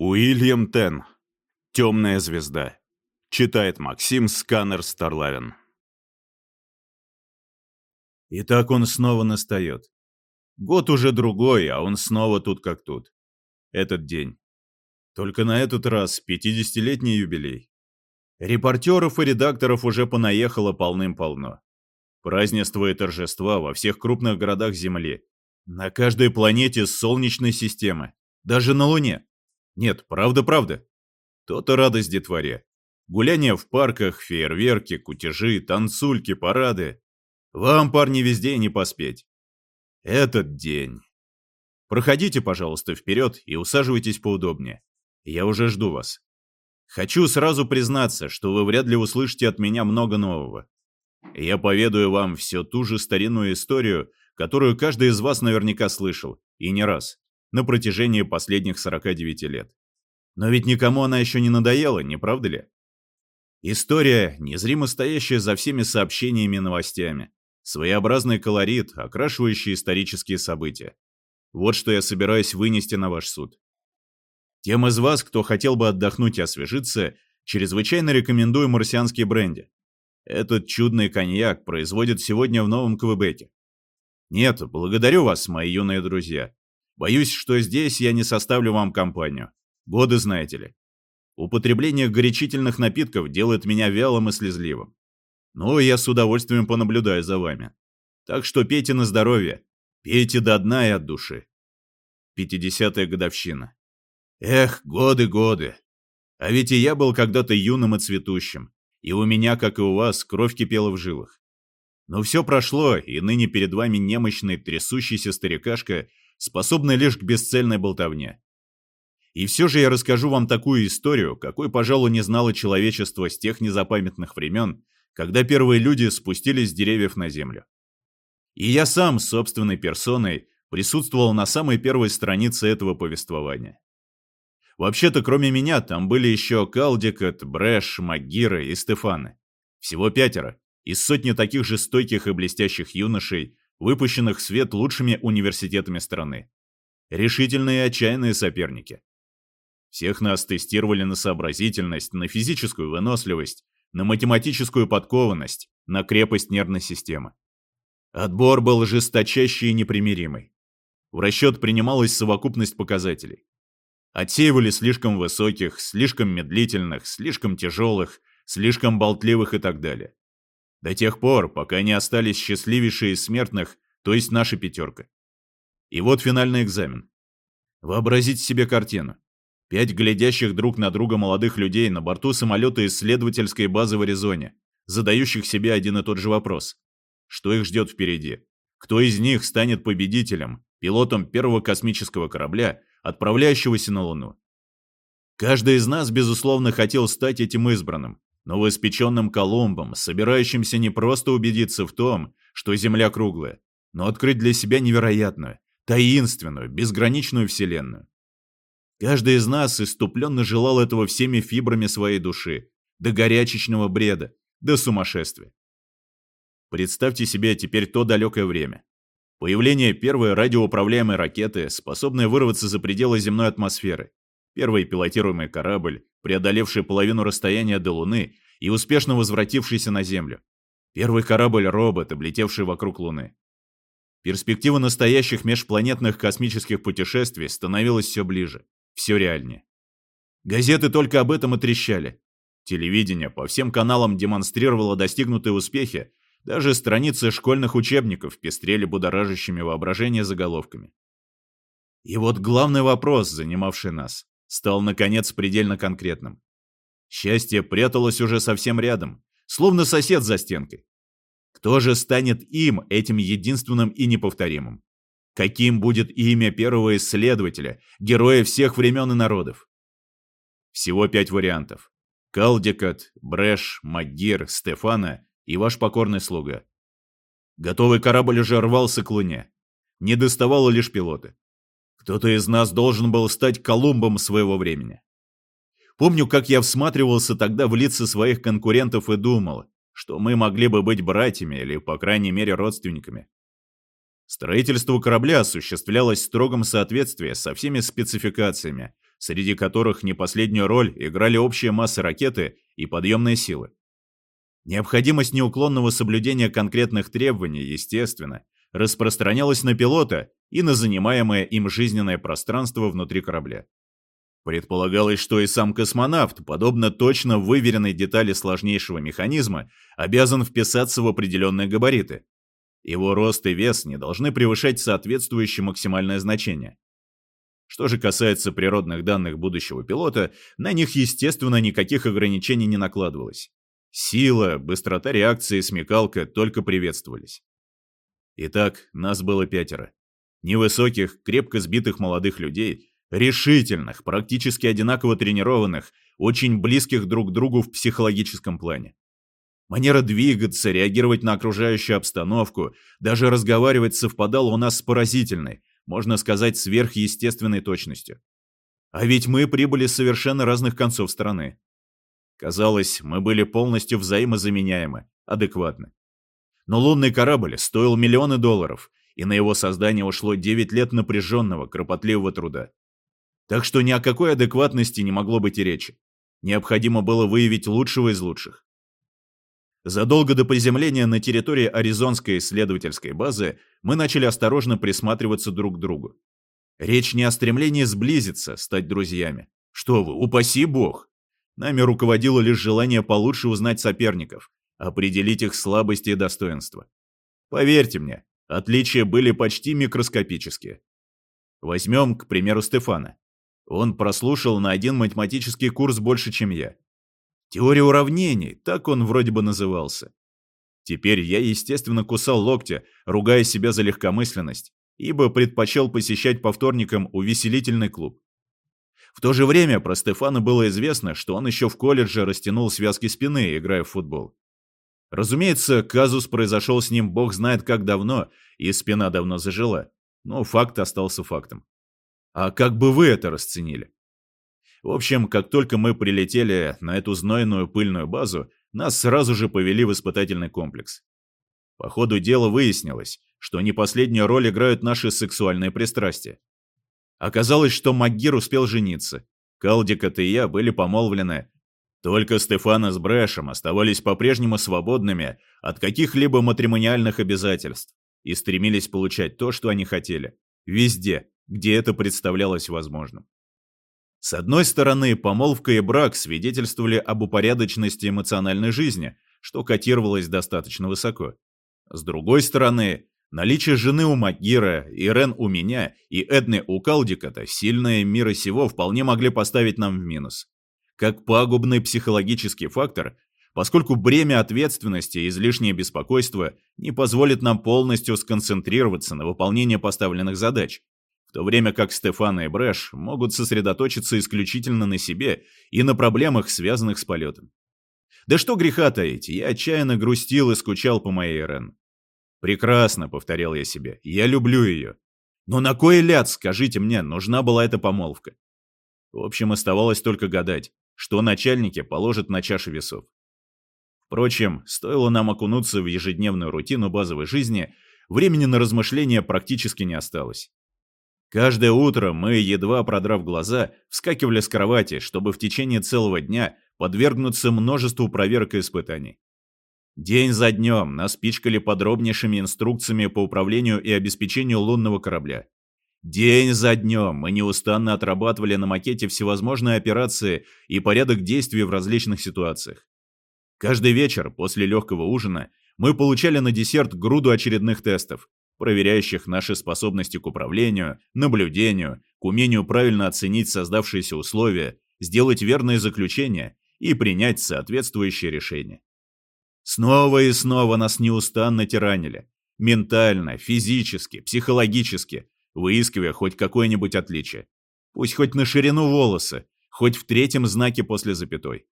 Уильям Тен. «Темная звезда». Читает Максим Сканер Старлавин. И так он снова настает. Год уже другой, а он снова тут как тут. Этот день. Только на этот раз 50-летний юбилей. Репортеров и редакторов уже понаехало полным-полно. Празднества и торжества во всех крупных городах Земли. На каждой планете Солнечной системы. Даже на Луне. Нет, правда-правда. То-то радость детворе. Гуляния в парках, фейерверки, кутежи, танцульки, парады. Вам, парни, везде не поспеть. Этот день. Проходите, пожалуйста, вперед и усаживайтесь поудобнее. Я уже жду вас. Хочу сразу признаться, что вы вряд ли услышите от меня много нового. Я поведаю вам всю ту же старинную историю, которую каждый из вас наверняка слышал, и не раз на протяжении последних 49 лет. Но ведь никому она еще не надоела, не правда ли? История, незримо стоящая за всеми сообщениями и новостями. Своеобразный колорит, окрашивающий исторические события. Вот что я собираюсь вынести на ваш суд. Тем из вас, кто хотел бы отдохнуть и освежиться, чрезвычайно рекомендую марсианский бренди. Этот чудный коньяк производят сегодня в Новом Квебеке. Нет, благодарю вас, мои юные друзья. Боюсь, что здесь я не составлю вам компанию. Годы, знаете ли. Употребление горячительных напитков делает меня вялым и слезливым. Но я с удовольствием понаблюдаю за вами. Так что пейте на здоровье. Пейте до дна и от души. Пятидесятая годовщина. Эх, годы, годы. А ведь и я был когда-то юным и цветущим. И у меня, как и у вас, кровь кипела в жилах. Но все прошло, и ныне перед вами немощный, трясущийся старикашка способны лишь к бесцельной болтовне. И все же я расскажу вам такую историю, какой, пожалуй, не знало человечество с тех незапамятных времен, когда первые люди спустились с деревьев на землю. И я сам, собственной персоной, присутствовал на самой первой странице этого повествования. Вообще-то, кроме меня, там были еще Калдикот, Брэш, Магира и Стефаны. Всего пятеро, из сотни таких же стойких и блестящих юношей, выпущенных в свет лучшими университетами страны. Решительные и отчаянные соперники. Всех нас тестировали на сообразительность, на физическую выносливость, на математическую подкованность, на крепость нервной системы. Отбор был жесточайший и непримиримый. В расчет принималась совокупность показателей. Отсеивали слишком высоких, слишком медлительных, слишком тяжелых, слишком болтливых и так далее. До тех пор, пока не остались счастливейшие из смертных, то есть наша пятерка. И вот финальный экзамен. Вообразите себе картину. Пять глядящих друг на друга молодых людей на борту самолета исследовательской базы в Аризоне, задающих себе один и тот же вопрос. Что их ждет впереди? Кто из них станет победителем, пилотом первого космического корабля, отправляющегося на Луну? Каждый из нас, безусловно, хотел стать этим избранным, новоиспеченным Колумбом, собирающимся не просто убедиться в том, что Земля круглая, но открыть для себя невероятную, таинственную, безграничную Вселенную. Каждый из нас иступленно желал этого всеми фибрами своей души, до горячечного бреда, до сумасшествия. Представьте себе теперь то далекое время. Появление первой радиоуправляемой ракеты, способной вырваться за пределы земной атмосферы, первый пилотируемый корабль, преодолевший половину расстояния до Луны и успешно возвратившийся на Землю. Первый корабль-робот, облетевший вокруг Луны. Перспектива настоящих межпланетных космических путешествий становилась все ближе, все реальнее. Газеты только об этом и трещали. Телевидение по всем каналам демонстрировало достигнутые успехи, даже страницы школьных учебников пестрели будоражащими воображение заголовками. И вот главный вопрос, занимавший нас, стал, наконец, предельно конкретным. Счастье пряталось уже совсем рядом, словно сосед за стенкой. Кто же станет им, этим единственным и неповторимым? Каким будет имя первого исследователя, героя всех времен и народов? Всего пять вариантов. Калдикат, Брэш, Магир, Стефана и ваш покорный слуга. Готовый корабль уже рвался к Луне. Не доставало лишь пилоты. Кто-то из нас должен был стать Колумбом своего времени. Помню, как я всматривался тогда в лица своих конкурентов и думал, что мы могли бы быть братьями или, по крайней мере, родственниками. Строительство корабля осуществлялось в строгом соответствии со всеми спецификациями, среди которых не последнюю роль играли общая масса ракеты и подъемные силы. Необходимость неуклонного соблюдения конкретных требований, естественно, распространялась на пилота и на занимаемое им жизненное пространство внутри корабля. Предполагалось, что и сам космонавт, подобно точно выверенной детали сложнейшего механизма, обязан вписаться в определенные габариты. Его рост и вес не должны превышать соответствующее максимальное значение. Что же касается природных данных будущего пилота, на них, естественно, никаких ограничений не накладывалось. Сила, быстрота реакции, смекалка только приветствовались. Итак, нас было пятеро. Невысоких, крепко сбитых молодых людей, решительных, практически одинаково тренированных, очень близких друг к другу в психологическом плане. Манера двигаться, реагировать на окружающую обстановку, даже разговаривать совпадала у нас с поразительной, можно сказать, сверхъестественной точностью. А ведь мы прибыли с совершенно разных концов страны. Казалось, мы были полностью взаимозаменяемы, адекватны. Но лунный корабль стоил миллионы долларов, и на его создание ушло 9 лет напряженного, кропотливого труда. Так что ни о какой адекватности не могло быть и речи. Необходимо было выявить лучшего из лучших. Задолго до приземления на территории Аризонской исследовательской базы мы начали осторожно присматриваться друг к другу. Речь не о стремлении сблизиться, стать друзьями. Что вы, упаси бог! Нами руководило лишь желание получше узнать соперников, определить их слабости и достоинства. Поверьте мне, отличия были почти микроскопические. Возьмем, к примеру, Стефана. Он прослушал на один математический курс больше, чем я. Теория уравнений, так он вроде бы назывался. Теперь я, естественно, кусал локти, ругая себя за легкомысленность, ибо предпочел посещать по вторникам увеселительный клуб. В то же время про Стефана было известно, что он еще в колледже растянул связки спины, играя в футбол. Разумеется, казус произошел с ним бог знает как давно, и спина давно зажила. Но факт остался фактом. А как бы вы это расценили? В общем, как только мы прилетели на эту знойную пыльную базу, нас сразу же повели в испытательный комплекс. По ходу дела выяснилось, что не последнюю роль играют наши сексуальные пристрастия. Оказалось, что Магир успел жениться. Калдикот и я были помолвлены. Только Стефана с Брэшем оставались по-прежнему свободными от каких-либо матримониальных обязательств и стремились получать то, что они хотели. Везде, где это представлялось возможным. С одной стороны, помолвка и брак свидетельствовали об упорядоченности эмоциональной жизни, что котировалось достаточно высоко. С другой стороны, Наличие жены у Магира, Ирен у меня и Эдны у Калдиката сильные мира сего вполне могли поставить нам в минус. Как пагубный психологический фактор, поскольку бремя ответственности и излишнее беспокойство не позволит нам полностью сконцентрироваться на выполнении поставленных задач, в то время как Стефан и Брэш могут сосредоточиться исключительно на себе и на проблемах, связанных с полетом. Да что греха таить, я отчаянно грустил и скучал по моей Ирен. «Прекрасно», — повторял я себе, — «я люблю ее». Но на кой ляд, скажите мне, нужна была эта помолвка? В общем, оставалось только гадать, что начальники положат на чашу весов. Впрочем, стоило нам окунуться в ежедневную рутину базовой жизни, времени на размышления практически не осталось. Каждое утро мы, едва продрав глаза, вскакивали с кровати, чтобы в течение целого дня подвергнуться множеству проверок и испытаний. День за днем нас пичкали подробнейшими инструкциями по управлению и обеспечению лунного корабля. День за днем мы неустанно отрабатывали на макете всевозможные операции и порядок действий в различных ситуациях. Каждый вечер после легкого ужина мы получали на десерт груду очередных тестов, проверяющих наши способности к управлению, наблюдению, к умению правильно оценить создавшиеся условия, сделать верные заключения и принять соответствующее решение. Снова и снова нас неустанно тиранили. Ментально, физически, психологически, выискивая хоть какое-нибудь отличие. Пусть хоть на ширину волоса, хоть в третьем знаке после запятой.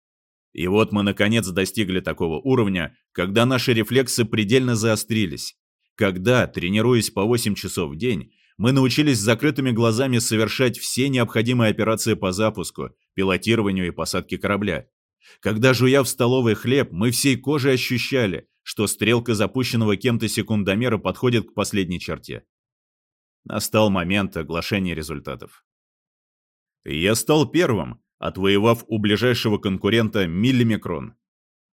И вот мы наконец достигли такого уровня, когда наши рефлексы предельно заострились. Когда, тренируясь по 8 часов в день, мы научились с закрытыми глазами совершать все необходимые операции по запуску, пилотированию и посадке корабля, когда, жуя в столовой хлеб, мы всей кожей ощущали, что стрелка запущенного кем-то секундомера подходит к последней черте. Настал момент оглашения результатов. Я стал первым, отвоевав у ближайшего конкурента миллимикрон.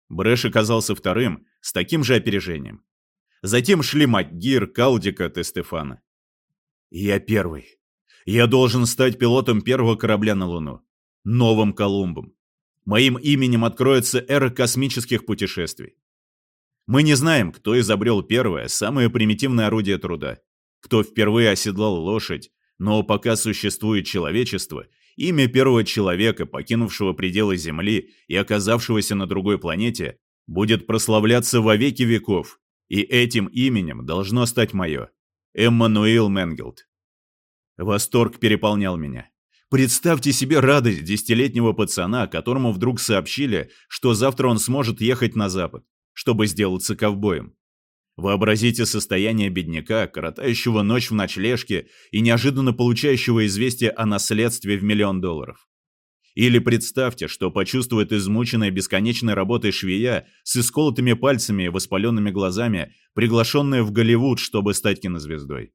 Брэш оказался вторым, с таким же опережением. Затем шли МакГир, Калдика, Тестефана. Я первый. Я должен стать пилотом первого корабля на Луну. Новым Колумбом. Моим именем откроется эра космических путешествий. Мы не знаем, кто изобрел первое, самое примитивное орудие труда, кто впервые оседлал лошадь, но пока существует человечество, имя первого человека, покинувшего пределы Земли и оказавшегося на другой планете, будет прославляться во веки веков, и этим именем должно стать мое. Эммануил Менгелд. Восторг переполнял меня. Представьте себе радость десятилетнего пацана, которому вдруг сообщили, что завтра он сможет ехать на запад, чтобы сделаться ковбоем. Вообразите состояние бедняка, коротающего ночь в ночлежке и неожиданно получающего известие о наследстве в миллион долларов. Или представьте, что почувствует измученная бесконечной работой швея с исколотыми пальцами и воспаленными глазами, приглашенная в Голливуд, чтобы стать кинозвездой.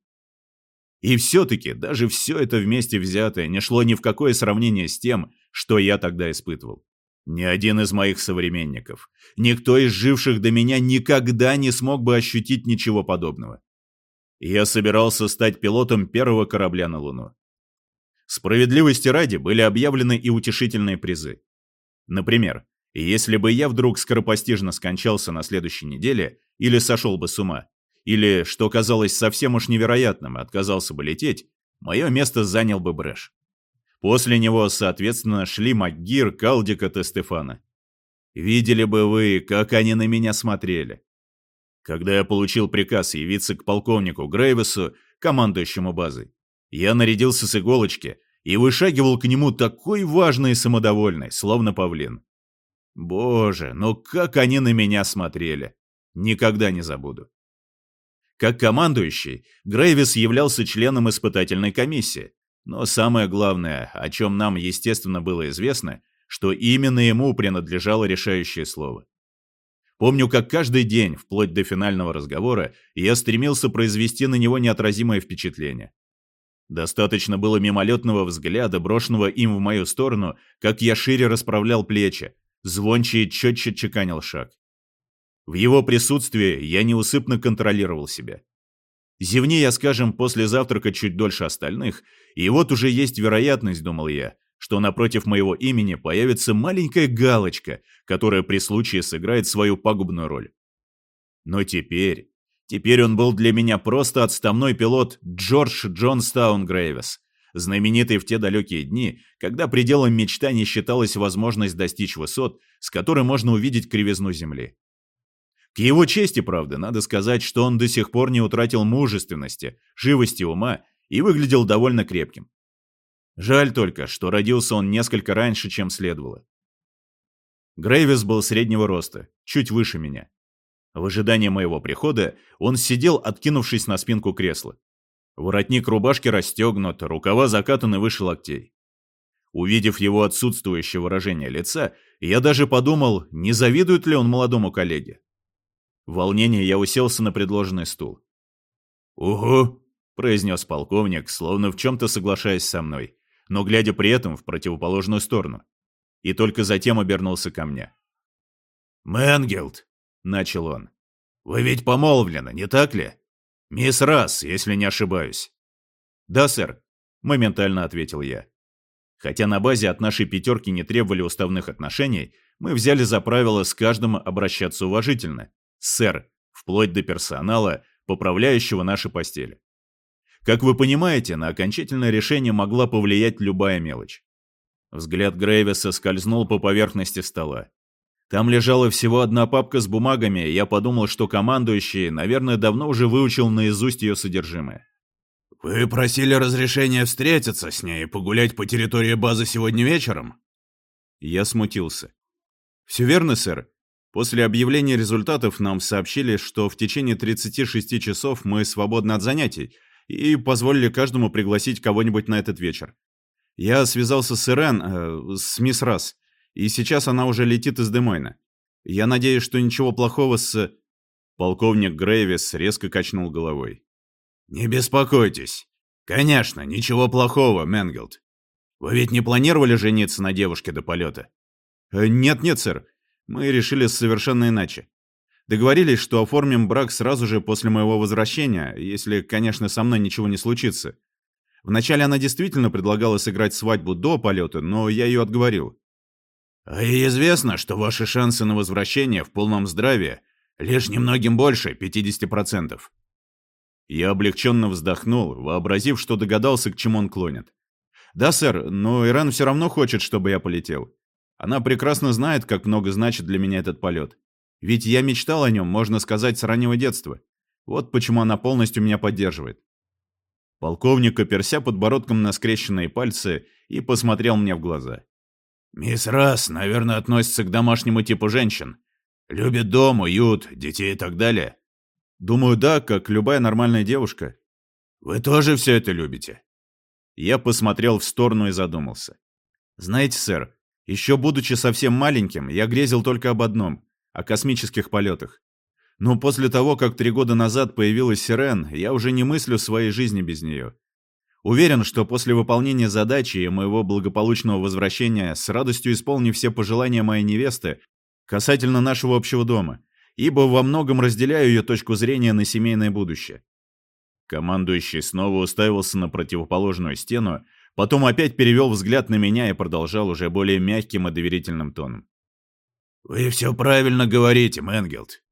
И все-таки даже все это вместе взятое не шло ни в какое сравнение с тем, что я тогда испытывал. Ни один из моих современников, никто из живших до меня никогда не смог бы ощутить ничего подобного. Я собирался стать пилотом первого корабля на Луну. Справедливости ради были объявлены и утешительные призы. Например, если бы я вдруг скоропостижно скончался на следующей неделе или сошел бы с ума, или, что казалось совсем уж невероятным, отказался бы лететь, мое место занял бы Брэш. После него, соответственно, шли МакГир, Калдика, Тестефана. Видели бы вы, как они на меня смотрели. Когда я получил приказ явиться к полковнику Грейвесу, командующему базой, я нарядился с иголочки и вышагивал к нему такой важный и самодовольный, словно павлин. Боже, ну как они на меня смотрели! Никогда не забуду. Как командующий, Грейвис являлся членом испытательной комиссии, но самое главное, о чем нам, естественно, было известно, что именно ему принадлежало решающее слово. Помню, как каждый день, вплоть до финального разговора, я стремился произвести на него неотразимое впечатление. Достаточно было мимолетного взгляда, брошенного им в мою сторону, как я шире расправлял плечи, звонче и четче чеканил шаг. В его присутствии я неусыпно контролировал себя. Зевни я, скажем, после завтрака чуть дольше остальных, и вот уже есть вероятность, думал я, что напротив моего имени появится маленькая галочка, которая при случае сыграет свою пагубную роль. Но теперь, теперь он был для меня просто отставной пилот Джордж Джонстаун Грейвис, знаменитый в те далекие дни, когда пределом мечтаний считалась возможность достичь высот, с которой можно увидеть кривизну Земли. К его чести, правда, надо сказать, что он до сих пор не утратил мужественности, живости ума и выглядел довольно крепким. Жаль только, что родился он несколько раньше, чем следовало. Грейвис был среднего роста, чуть выше меня. В ожидании моего прихода он сидел, откинувшись на спинку кресла. Воротник рубашки расстегнут, рукава закатаны выше локтей. Увидев его отсутствующее выражение лица, я даже подумал, не завидует ли он молодому коллеге. В волнении я уселся на предложенный стул. «Угу», — произнес полковник, словно в чем-то соглашаясь со мной, но глядя при этом в противоположную сторону. И только затем обернулся ко мне. «Мэнгелд», — начал он, — «вы ведь помолвлены, не так ли? Мисс Расс, если не ошибаюсь». «Да, сэр», — моментально ответил я. Хотя на базе от нашей пятерки не требовали уставных отношений, мы взяли за правило с каждым обращаться уважительно, сэр, вплоть до персонала, поправляющего наши постели. Как вы понимаете, на окончательное решение могла повлиять любая мелочь. Взгляд Грейвиса скользнул по поверхности стола. Там лежала всего одна папка с бумагами, и я подумал, что командующий, наверное, давно уже выучил наизусть ее содержимое. «Вы просили разрешения встретиться с ней и погулять по территории базы сегодня вечером?» Я смутился. «Все верно, сэр. После объявления результатов нам сообщили, что в течение 36 часов мы свободны от занятий и позволили каждому пригласить кого-нибудь на этот вечер. Я связался с Ирен, э, с мисс Расс, и сейчас она уже летит из Демойна. Я надеюсь, что ничего плохого с...» Полковник Грейвис резко качнул головой. «Не беспокойтесь. Конечно, ничего плохого, Менгелд. Вы ведь не планировали жениться на девушке до полета? Э, нет-нет, сэр. Мы решили совершенно иначе. Договорились, что оформим брак сразу же после моего возвращения, если, конечно, со мной ничего не случится. Вначале она действительно предлагала сыграть свадьбу до полета, но я ее отговорил. А ей известно, что ваши шансы на возвращение в полном здравии лишь немногим больше 50%. Я облегченно вздохнул, вообразив, что догадался, к чему он клонит. «Да, сэр, но Иран все равно хочет, чтобы я полетел. Она прекрасно знает, как много значит для меня этот полет. Ведь я мечтал о нем, можно сказать, с раннего детства. Вот почему она полностью меня поддерживает». Полковник оперся подбородком на скрещенные пальцы и посмотрел мне в глаза. «Мисс Расс, наверное, относится к домашнему типу женщин. Любит дом, уют, детей и так далее». «Думаю, да, как любая нормальная девушка». «Вы тоже все это любите?» Я посмотрел в сторону и задумался. «Знаете, сэр, еще будучи совсем маленьким, я грезил только об одном — о космических полетах. Но после того, как три года назад появилась Сирен, я уже не мыслю своей жизни без нее. Уверен, что после выполнения задачи и моего благополучного возвращения с радостью исполню все пожелания моей невесты касательно нашего общего дома, ибо во многом разделяю ее точку зрения на семейное будущее. Командующий снова уставился на противоположную стену, потом опять перевел взгляд на меня и продолжал уже более мягким и доверительным тоном. «Вы все правильно говорите, Мэнгелд.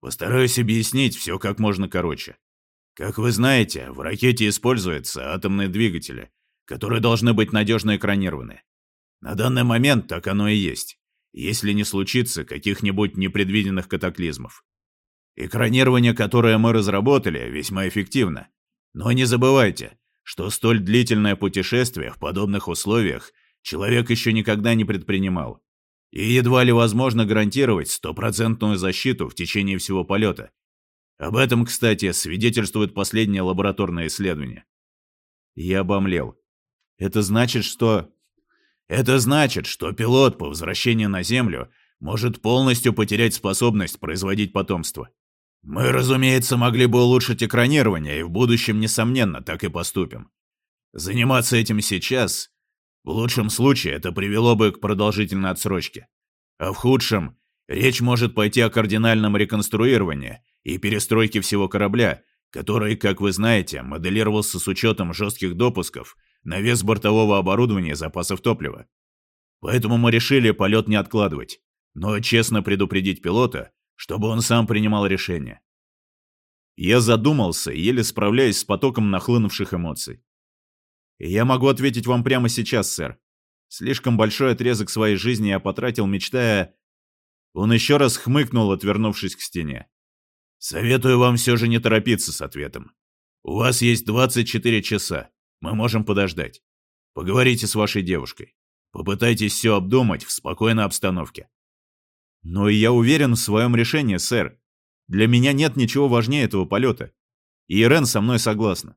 Постараюсь объяснить все как можно короче. Как вы знаете, в ракете используются атомные двигатели, которые должны быть надежно экранированы. На данный момент так оно и есть, если не случится каких-нибудь непредвиденных катаклизмов. Экранирование, которое мы разработали, весьма эффективно. Но не забывайте, что столь длительное путешествие в подобных условиях человек еще никогда не предпринимал. И едва ли возможно гарантировать стопроцентную защиту в течение всего полета. Об этом, кстати, свидетельствует последнее лабораторное исследование. Я обомлел. Это значит, что... Это значит, что пилот по возвращении на Землю может полностью потерять способность производить потомство. Мы, разумеется, могли бы улучшить экранирование, и в будущем, несомненно, так и поступим. Заниматься этим сейчас, в лучшем случае, это привело бы к продолжительной отсрочке. А в худшем, речь может пойти о кардинальном реконструировании и перестройке всего корабля, который, как вы знаете, моделировался с учетом жестких допусков на вес бортового оборудования и запасов топлива. Поэтому мы решили полет не откладывать, но честно предупредить пилота, чтобы он сам принимал решение. Я задумался, еле справляясь с потоком нахлынувших эмоций. Я могу ответить вам прямо сейчас, сэр. Слишком большой отрезок своей жизни я потратил, мечтая... Он еще раз хмыкнул, отвернувшись к стене. Советую вам все же не торопиться с ответом. У вас есть 24 часа. Мы можем подождать. Поговорите с вашей девушкой. Попытайтесь все обдумать в спокойной обстановке. Но и я уверен в своем решении, сэр. Для меня нет ничего важнее этого полета. И Ирен со мной согласна.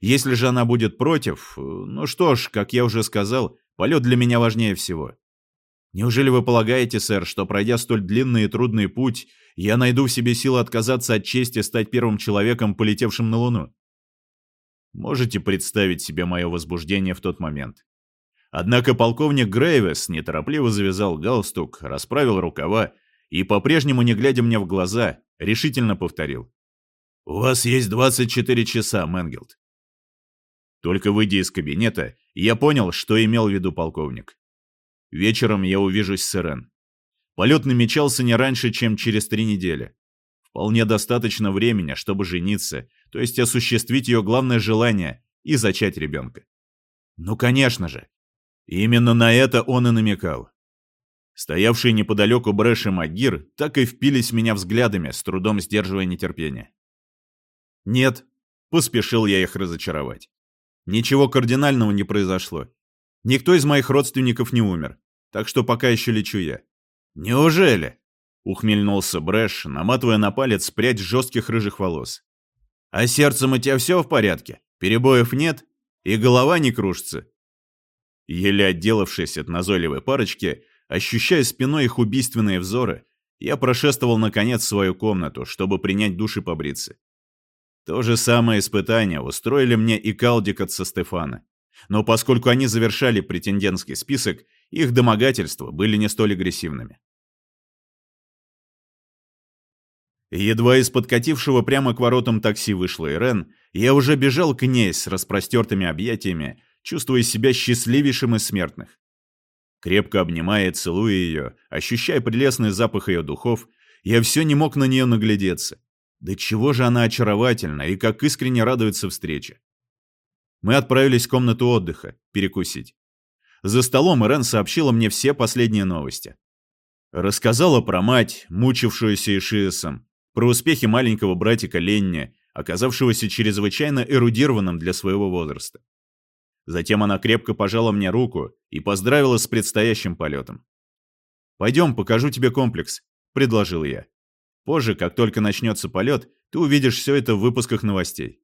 Если же она будет против, ну что ж, как я уже сказал, полет для меня важнее всего. Неужели вы полагаете, сэр, что пройдя столь длинный и трудный путь, я найду в себе силы отказаться от чести стать первым человеком, полетевшим на Луну? Можете представить себе мое возбуждение в тот момент. Однако полковник Грейвес неторопливо завязал галстук, расправил рукава и, по-прежнему не глядя мне в глаза, решительно повторил. «У вас есть 24 часа, Мэнгелд». Только выйдя из кабинета, я понял, что имел в виду полковник. Вечером я увижусь с Ирен. Полет намечался не раньше, чем через три недели. Вполне достаточно времени, чтобы жениться, то есть осуществить ее главное желание и зачать ребенка. Ну, конечно же, Именно на это он и намекал. Стоявшие неподалеку Брэш и Магир так и впились в меня взглядами, с трудом сдерживая нетерпение. «Нет», — поспешил я их разочаровать. «Ничего кардинального не произошло. Никто из моих родственников не умер, так что пока еще лечу я». «Неужели?» — ухмельнулся Брэш, наматывая на палец прядь жестких рыжих волос. «А сердцем у тебя все в порядке? Перебоев нет? И голова не кружится?» Еле отделавшись от назойливой парочки, ощущая спиной их убийственные взоры, я прошествовал наконец в свою комнату, чтобы принять душ и побриться. То же самое испытание устроили мне и Калдикот со Стефана. Но поскольку они завершали претендентский список, их домогательства были не столь агрессивными. Едва из подкатившего прямо к воротам такси вышла Ирен, я уже бежал к ней с распростертыми объятиями, чувствуя себя счастливейшим из смертных. Крепко обнимая и целуя ее, ощущая прелестный запах ее духов, я все не мог на нее наглядеться. Да чего же она очаровательна и как искренне радуется встрече. Мы отправились в комнату отдыха, перекусить. За столом Ирен сообщила мне все последние новости. Рассказала про мать, мучившуюся Ишиесом, про успехи маленького братика Ленни, оказавшегося чрезвычайно эрудированным для своего возраста. Затем она крепко пожала мне руку и поздравила с предстоящим полетом. «Пойдем, покажу тебе комплекс», — предложил я. «Позже, как только начнется полет, ты увидишь все это в выпусках новостей».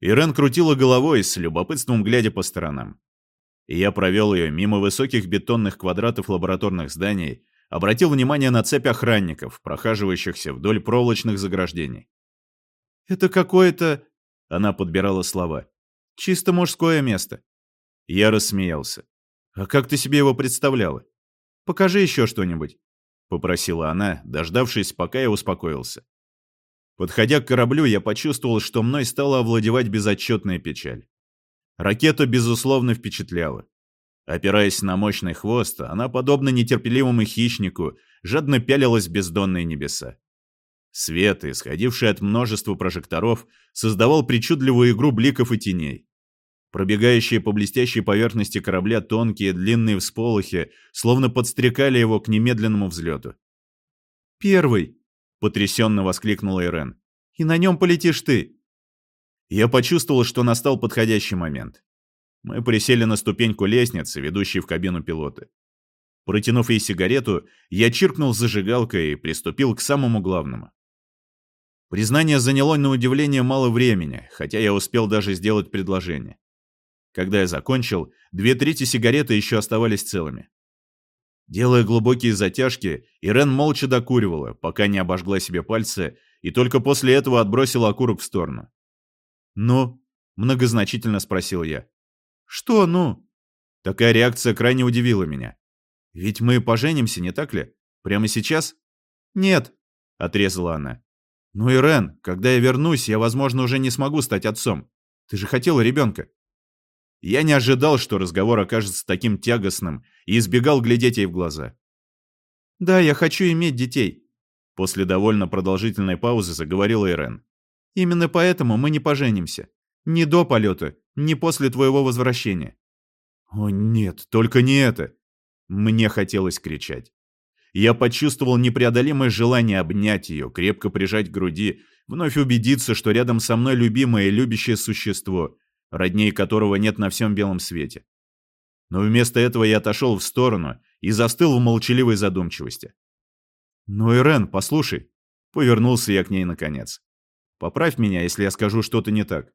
Ирен крутила головой, с любопытством глядя по сторонам. И я провел ее мимо высоких бетонных квадратов лабораторных зданий, обратил внимание на цепь охранников, прохаживающихся вдоль проволочных заграждений. «Это какое-то...» — она подбирала слова. «Чисто мужское место». Я рассмеялся. «А как ты себе его представляла? Покажи еще что-нибудь», — попросила она, дождавшись, пока я успокоился. Подходя к кораблю, я почувствовал, что мной стала овладевать безотчетная печаль. Ракета, безусловно, впечатляла. Опираясь на мощный хвост, она, подобно нетерпеливому хищнику, жадно пялилась в бездонные небеса. Свет, исходивший от множества прожекторов, создавал причудливую игру бликов и теней. Пробегающие по блестящей поверхности корабля тонкие длинные всполохи словно подстрекали его к немедленному взлету. «Первый!» — потрясенно воскликнула Ирен. «И на нем полетишь ты!» Я почувствовал, что настал подходящий момент. Мы присели на ступеньку лестницы, ведущей в кабину пилота. Протянув ей сигарету, я чиркнул зажигалкой и приступил к самому главному. Признание заняло на удивление мало времени, хотя я успел даже сделать предложение. Когда я закончил, две трети сигареты еще оставались целыми. Делая глубокие затяжки, Ирен молча докуривала, пока не обожгла себе пальцы, и только после этого отбросила окурок в сторону. «Ну?» – многозначительно спросил я. «Что «ну?» Такая реакция крайне удивила меня. «Ведь мы поженимся, не так ли? Прямо сейчас?» «Нет», – отрезала она. «Ну, Ирен, когда я вернусь, я, возможно, уже не смогу стать отцом. Ты же хотела ребенка». Я не ожидал, что разговор окажется таким тягостным, и избегал глядеть ей в глаза. «Да, я хочу иметь детей», — после довольно продолжительной паузы заговорила Ирен. «Именно поэтому мы не поженимся. Ни до полета, ни после твоего возвращения». «О нет, только не это!» Мне хотелось кричать. Я почувствовал непреодолимое желание обнять ее, крепко прижать к груди, вновь убедиться, что рядом со мной любимое и любящее существо, родней которого нет на всем белом свете. Но вместо этого я отошел в сторону и застыл в молчаливой задумчивости. «Ну, Ирен, послушай», — повернулся я к ней наконец. «Поправь меня, если я скажу что-то не так.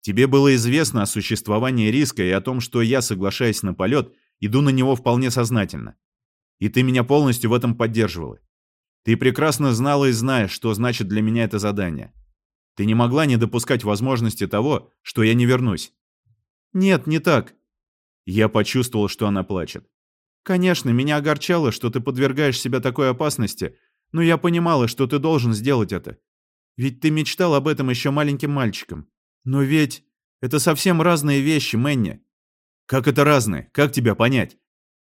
Тебе было известно о существовании риска и о том, что я, соглашаясь на полет, иду на него вполне сознательно. И ты меня полностью в этом поддерживала. Ты прекрасно знала и знаешь, что значит для меня это задание. Ты не могла не допускать возможности того, что я не вернусь. Нет, не так. Я почувствовал, что она плачет. Конечно, меня огорчало, что ты подвергаешь себя такой опасности, но я понимала, что ты должен сделать это. Ведь ты мечтал об этом еще маленьким мальчиком. Но ведь это совсем разные вещи, Мэнни. Как это разные? Как тебя понять?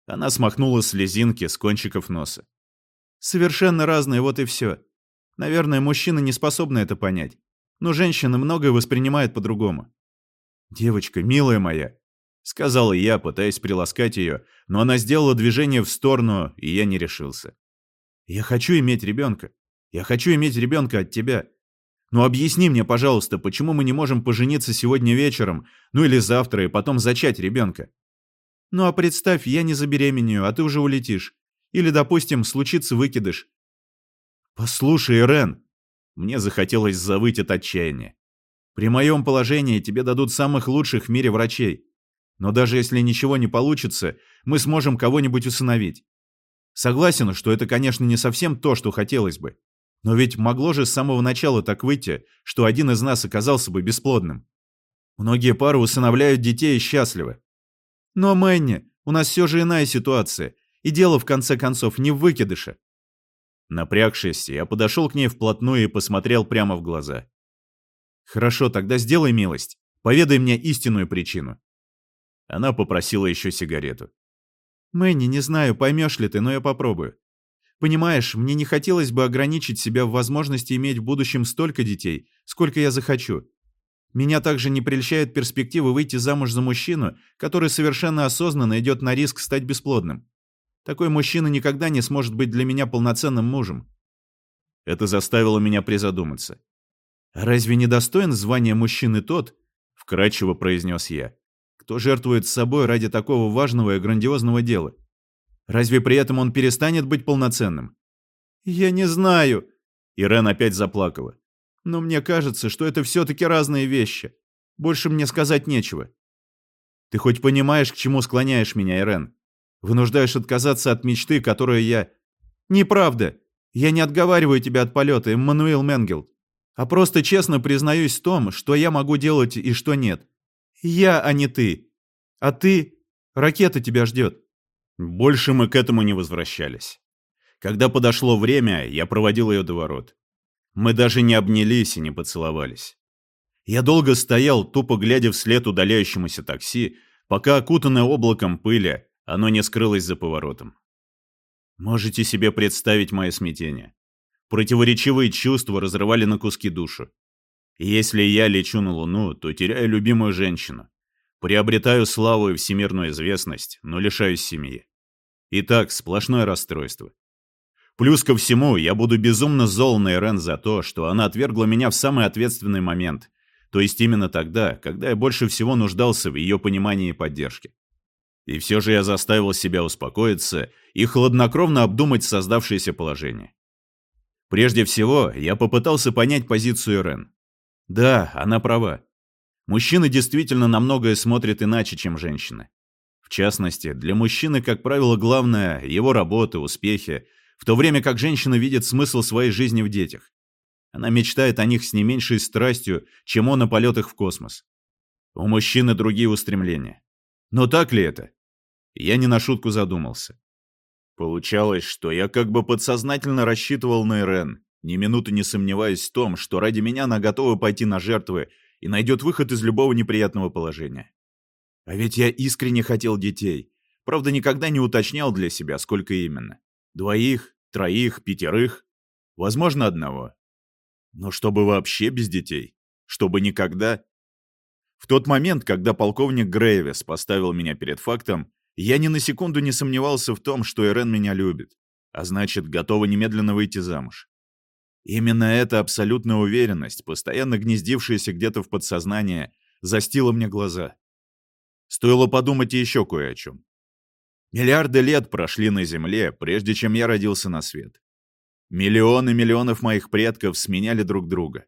Она смахнула слезинки с кончиков носа. Совершенно разные, вот и все. Наверное, мужчины не способны это понять но женщины многое воспринимают по-другому. «Девочка, милая моя», — сказала я, пытаясь приласкать ее, но она сделала движение в сторону, и я не решился. «Я хочу иметь ребенка. Я хочу иметь ребенка от тебя. Ну объясни мне, пожалуйста, почему мы не можем пожениться сегодня вечером, ну или завтра, и потом зачать ребенка? Ну а представь, я не забеременею, а ты уже улетишь. Или, допустим, случится выкидыш. Послушай, Рен, мне захотелось завыть от отчаяния. При моем положении тебе дадут самых лучших в мире врачей. Но даже если ничего не получится, мы сможем кого-нибудь усыновить. Согласен, что это, конечно, не совсем то, что хотелось бы. Но ведь могло же с самого начала так выйти, что один из нас оказался бы бесплодным. Многие пары усыновляют детей счастливы. Но, Мэнни, у нас все же иная ситуация, и дело, в конце концов, не в выкидыше. Напрягшись, я подошел к ней вплотную и посмотрел прямо в глаза. «Хорошо, тогда сделай милость. Поведай мне истинную причину». Она попросила еще сигарету. «Мэнни, не знаю, поймешь ли ты, но я попробую. Понимаешь, мне не хотелось бы ограничить себя в возможности иметь в будущем столько детей, сколько я захочу. Меня также не прельщает перспектива выйти замуж за мужчину, который совершенно осознанно идет на риск стать бесплодным. Такой мужчина никогда не сможет быть для меня полноценным мужем. Это заставило меня призадуматься. «Разве не достоин звания мужчины тот, — вкратчиво произнес я, — кто жертвует собой ради такого важного и грандиозного дела? Разве при этом он перестанет быть полноценным?» «Я не знаю!» Ирен опять заплакала. «Но мне кажется, что это все-таки разные вещи. Больше мне сказать нечего». «Ты хоть понимаешь, к чему склоняешь меня, Ирен?» Вынуждаешь отказаться от мечты, которую я... Неправда. Я не отговариваю тебя от полета, Эммануил Менгел. А просто честно признаюсь в том, что я могу делать и что нет. Я, а не ты. А ты... Ракета тебя ждет. Больше мы к этому не возвращались. Когда подошло время, я проводил ее до ворот. Мы даже не обнялись и не поцеловались. Я долго стоял, тупо глядя вслед удаляющемуся такси, пока окутанное облаком пыли оно не скрылось за поворотом. Можете себе представить мое смятение. Противоречивые чувства разрывали на куски душу. Если я лечу на Луну, то теряю любимую женщину. Приобретаю славу и всемирную известность, но лишаюсь семьи. Итак, сплошное расстройство. Плюс ко всему, я буду безумно зол на Ирен за то, что она отвергла меня в самый ответственный момент, то есть именно тогда, когда я больше всего нуждался в ее понимании и поддержке. И все же я заставил себя успокоиться и хладнокровно обдумать создавшееся положение. Прежде всего, я попытался понять позицию Рен. Да, она права. Мужчины действительно на многое смотрят иначе, чем женщины. В частности, для мужчины, как правило, главное – его работа, успехи, в то время как женщина видит смысл своей жизни в детях. Она мечтает о них с не меньшей страстью, чем он о полетах в космос. У мужчины другие устремления. Но так ли это? Я не на шутку задумался. Получалось, что я как бы подсознательно рассчитывал на Ирен, ни минуты не сомневаясь в том, что ради меня она готова пойти на жертвы и найдет выход из любого неприятного положения. А ведь я искренне хотел детей. Правда, никогда не уточнял для себя, сколько именно. Двоих, троих, пятерых. Возможно, одного. Но чтобы вообще без детей. Чтобы никогда. В тот момент, когда полковник Грейвис поставил меня перед фактом, я ни на секунду не сомневался в том, что Эрен меня любит, а значит, готова немедленно выйти замуж. Именно эта абсолютная уверенность, постоянно гнездившаяся где-то в подсознании, застила мне глаза. Стоило подумать еще кое о чем. Миллиарды лет прошли на Земле, прежде чем я родился на свет. Миллионы миллионов моих предков сменяли друг друга.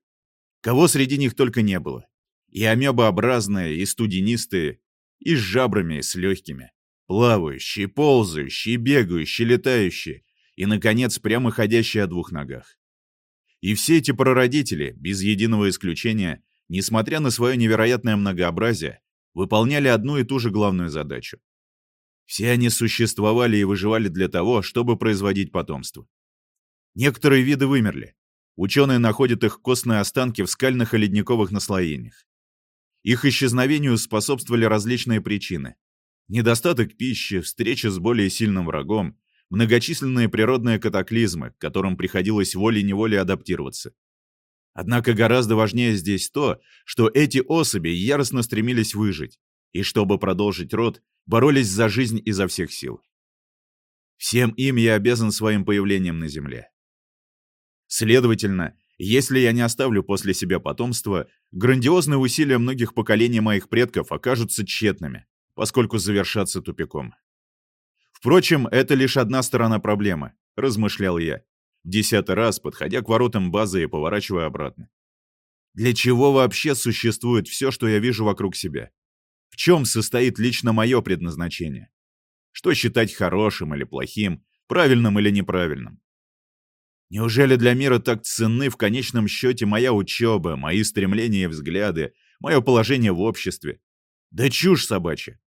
Кого среди них только не было. И амебообразные, и студенистые, и с жабрами, и с легкими плавающие, ползающие, бегающие, летающие и, наконец, прямо ходящие о двух ногах. И все эти прародители, без единого исключения, несмотря на свое невероятное многообразие, выполняли одну и ту же главную задачу. Все они существовали и выживали для того, чтобы производить потомство. Некоторые виды вымерли. Ученые находят их костные останки в скальных и ледниковых наслоениях. Их исчезновению способствовали различные причины, Недостаток пищи, встреча с более сильным врагом, многочисленные природные катаклизмы, к которым приходилось волей-неволей адаптироваться. Однако гораздо важнее здесь то, что эти особи яростно стремились выжить, и чтобы продолжить род, боролись за жизнь изо всех сил. Всем им я обязан своим появлением на Земле. Следовательно, если я не оставлю после себя потомство, грандиозные усилия многих поколений моих предков окажутся тщетными поскольку завершаться тупиком. Впрочем, это лишь одна сторона проблемы, размышлял я, в десятый раз подходя к воротам базы и поворачивая обратно. Для чего вообще существует все, что я вижу вокруг себя? В чем состоит лично мое предназначение? Что считать хорошим или плохим, правильным или неправильным? Неужели для мира так ценны в конечном счете моя учеба, мои стремления и взгляды, мое положение в обществе. Да чушь собачья.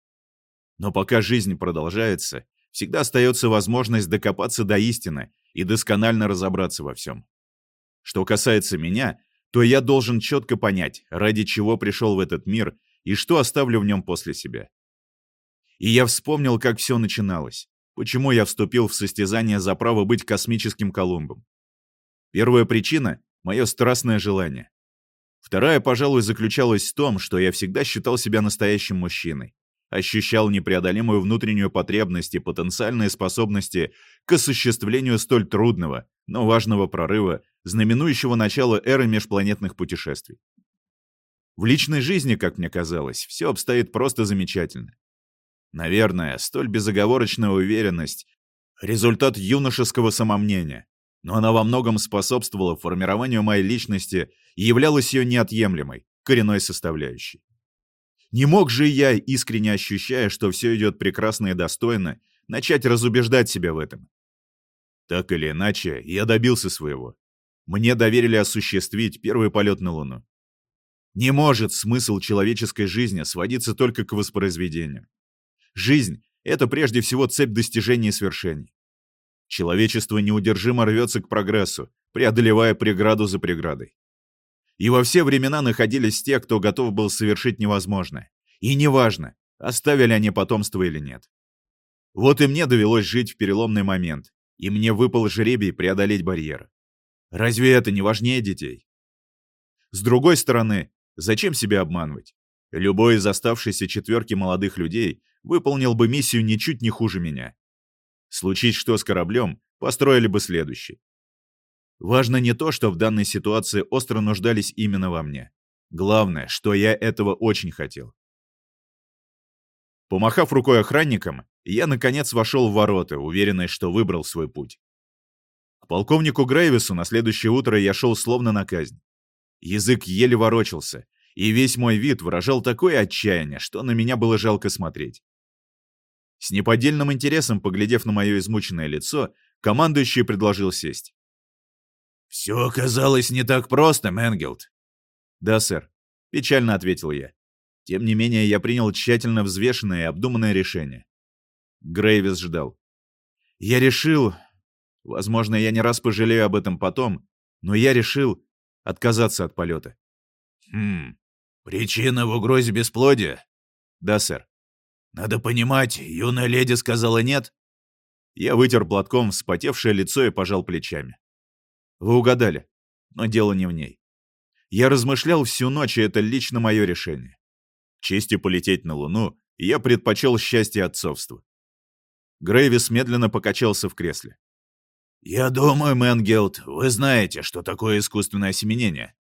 Но пока жизнь продолжается, всегда остается возможность докопаться до истины и досконально разобраться во всем. Что касается меня, то я должен четко понять, ради чего пришел в этот мир и что оставлю в нем после себя. И я вспомнил, как все начиналось, почему я вступил в состязание за право быть космическим Колумбом. Первая причина — мое страстное желание. Вторая, пожалуй, заключалась в том, что я всегда считал себя настоящим мужчиной, ощущал непреодолимую внутреннюю потребность и потенциальные способности к осуществлению столь трудного, но важного прорыва, знаменующего начало эры межпланетных путешествий. В личной жизни, как мне казалось, все обстоит просто замечательно. Наверное, столь безоговорочная уверенность — результат юношеского самомнения, но она во многом способствовала формированию моей личности и являлась ее неотъемлемой, коренной составляющей. Не мог же я, искренне ощущая, что все идет прекрасно и достойно, начать разубеждать себя в этом. Так или иначе, я добился своего. Мне доверили осуществить первый полет на Луну. Не может смысл человеческой жизни сводиться только к воспроизведению. Жизнь — это прежде всего цепь достижений и свершений. Человечество неудержимо рвется к прогрессу, преодолевая преграду за преградой. И во все времена находились те, кто готов был совершить невозможное. И неважно, оставили они потомство или нет. Вот и мне довелось жить в переломный момент, и мне выпал жребий преодолеть барьер. Разве это не важнее детей? С другой стороны, зачем себя обманывать? Любой из оставшейся четверки молодых людей выполнил бы миссию ничуть не хуже меня. Случись что с кораблем, построили бы следующий. Важно не то, что в данной ситуации остро нуждались именно во мне. Главное, что я этого очень хотел. Помахав рукой охранникам, я, наконец, вошел в ворота, уверенный, что выбрал свой путь. К полковнику Грейвису на следующее утро я шел словно на казнь. Язык еле ворочался, и весь мой вид выражал такое отчаяние, что на меня было жалко смотреть. С неподдельным интересом, поглядев на мое измученное лицо, командующий предложил сесть. «Все оказалось не так просто, Менгелд». «Да, сэр», — печально ответил я. Тем не менее, я принял тщательно взвешенное и обдуманное решение. Грейвис ждал. «Я решил... Возможно, я не раз пожалею об этом потом, но я решил отказаться от полета». «Хм... Причина в угрозе бесплодия?» «Да, сэр». «Надо понимать, юная леди сказала нет?» Я вытер платком вспотевшее лицо и пожал плечами. Вы угадали, но дело не в ней. Я размышлял всю ночь, и это лично мое решение. Чести полететь на Луну, я предпочел счастье отцовства. Грейвис медленно покачался в кресле. «Я думаю, Мэнгелд, вы знаете, что такое искусственное осеменение.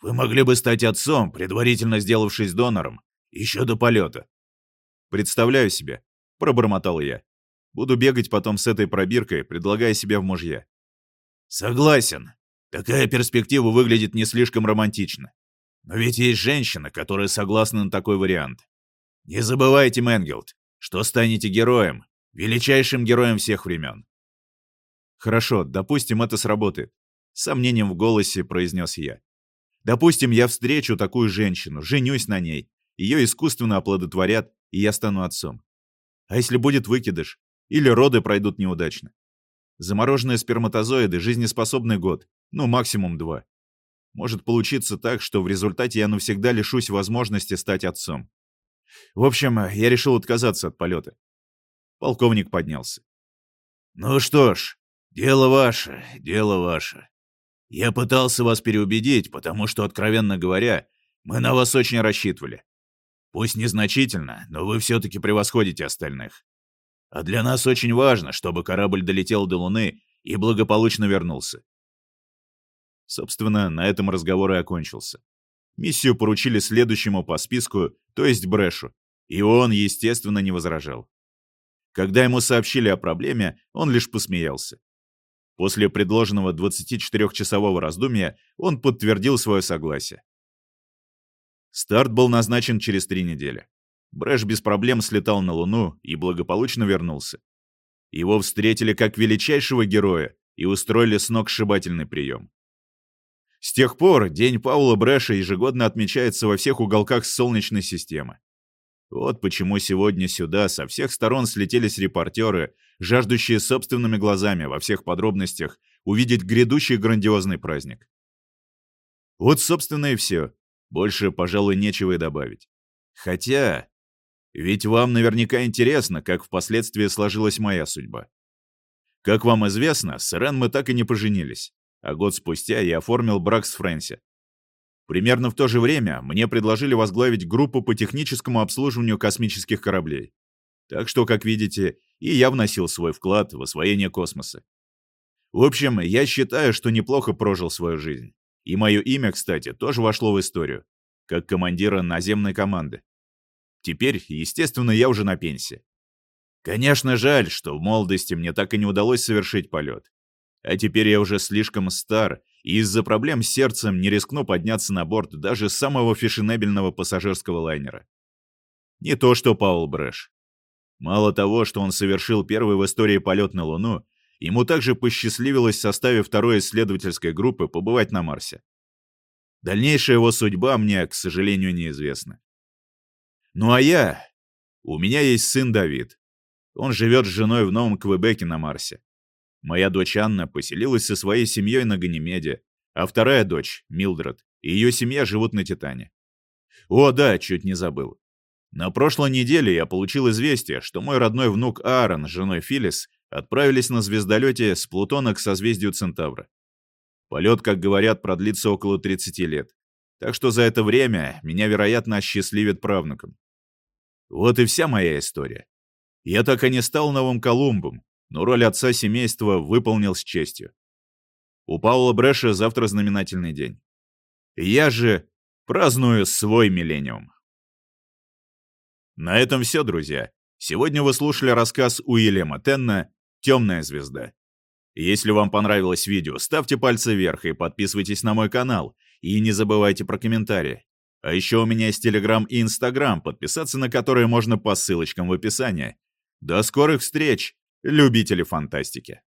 Вы могли бы стать отцом, предварительно сделавшись донором, еще до полета». «Представляю себе», — пробормотал я. «Буду бегать потом с этой пробиркой, предлагая себя в мужья. Согласен. Такая перспектива выглядит не слишком романтично. Но ведь есть женщины, которые согласны на такой вариант. Не забывайте, Мэнгелд, что станете героем, величайшим героем всех времен. Хорошо, допустим, это сработает. Сомнением в голосе произнес я. Допустим, я встречу такую женщину, женюсь на ней, ее искусственно оплодотворят, и я стану отцом. А если будет выкидыш? Или роды пройдут неудачно? Замороженные сперматозоиды жизнеспособный год, ну максимум два. Может получиться так, что в результате я навсегда лишусь возможности стать отцом. В общем, я решил отказаться от полета. Полковник поднялся. «Ну что ж, дело ваше, дело ваше. Я пытался вас переубедить, потому что, откровенно говоря, мы на вас очень рассчитывали. Пусть незначительно, но вы все-таки превосходите остальных. А для нас очень важно, чтобы корабль долетел до Луны и благополучно вернулся. Собственно, на этом разговор и окончился. Миссию поручили следующему по списку, то есть Брэшу, и он, естественно, не возражал. Когда ему сообщили о проблеме, он лишь посмеялся. После предложенного 24-часового раздумья он подтвердил свое согласие. Старт был назначен через три недели. Брэш без проблем слетал на Луну и благополучно вернулся. Его встретили как величайшего героя и устроили сногсшибательный прием. С тех пор День Паула Брэша ежегодно отмечается во всех уголках Солнечной системы. Вот почему сегодня сюда со всех сторон слетелись репортеры, жаждущие собственными глазами во всех подробностях увидеть грядущий грандиозный праздник. Вот, собственно, и все. Больше, пожалуй, нечего и добавить. Хотя, ведь вам наверняка интересно, как впоследствии сложилась моя судьба. Как вам известно, с Рен мы так и не поженились, а год спустя я оформил брак с Фрэнси. Примерно в то же время мне предложили возглавить группу по техническому обслуживанию космических кораблей. Так что, как видите, и я вносил свой вклад в освоение космоса. В общем, я считаю, что неплохо прожил свою жизнь. И мое имя, кстати, тоже вошло в историю, как командира наземной команды. Теперь, естественно, я уже на пенсии. Конечно, жаль, что в молодости мне так и не удалось совершить полет. А теперь я уже слишком стар и из-за проблем с сердцем не рискну подняться на борт даже самого фешенебельного пассажирского лайнера. Не то что Паул Брэш. Мало того, что он совершил первый в истории полет на Луну, ему также посчастливилось в составе второй исследовательской группы побывать на Марсе. Дальнейшая его судьба мне, к сожалению, неизвестна. Ну а я... У меня есть сын Давид. Он живет с женой в Новом Квебеке на Марсе. Моя дочь Анна поселилась со своей семьей на Ганимеде, а вторая дочь, Милдред, и ее семья живут на Титане. О, да, чуть не забыл. На прошлой неделе я получил известие, что мой родной внук Аарон с женой Филлис отправились на звездолете с Плутона к созвездию Центавра. Полет, как говорят, продлится около 30 лет. Так что за это время меня, вероятно, осчастливит правнуком. Вот и вся моя история. Я так и не стал новым Колумбом, но роль отца семейства выполнил с честью. У Паула Брэша завтра знаменательный день. Я же праздную свой миллениум. На этом все, друзья. Сегодня вы слушали рассказ Уильяма Тенна «Темная звезда». Если вам понравилось видео, ставьте пальцы вверх и подписывайтесь на мой канал. И не забывайте про комментарии. А еще у меня есть Телеграм и Инстаграм, подписаться на которые можно по ссылочкам в описании. До скорых встреч! любители фантастики.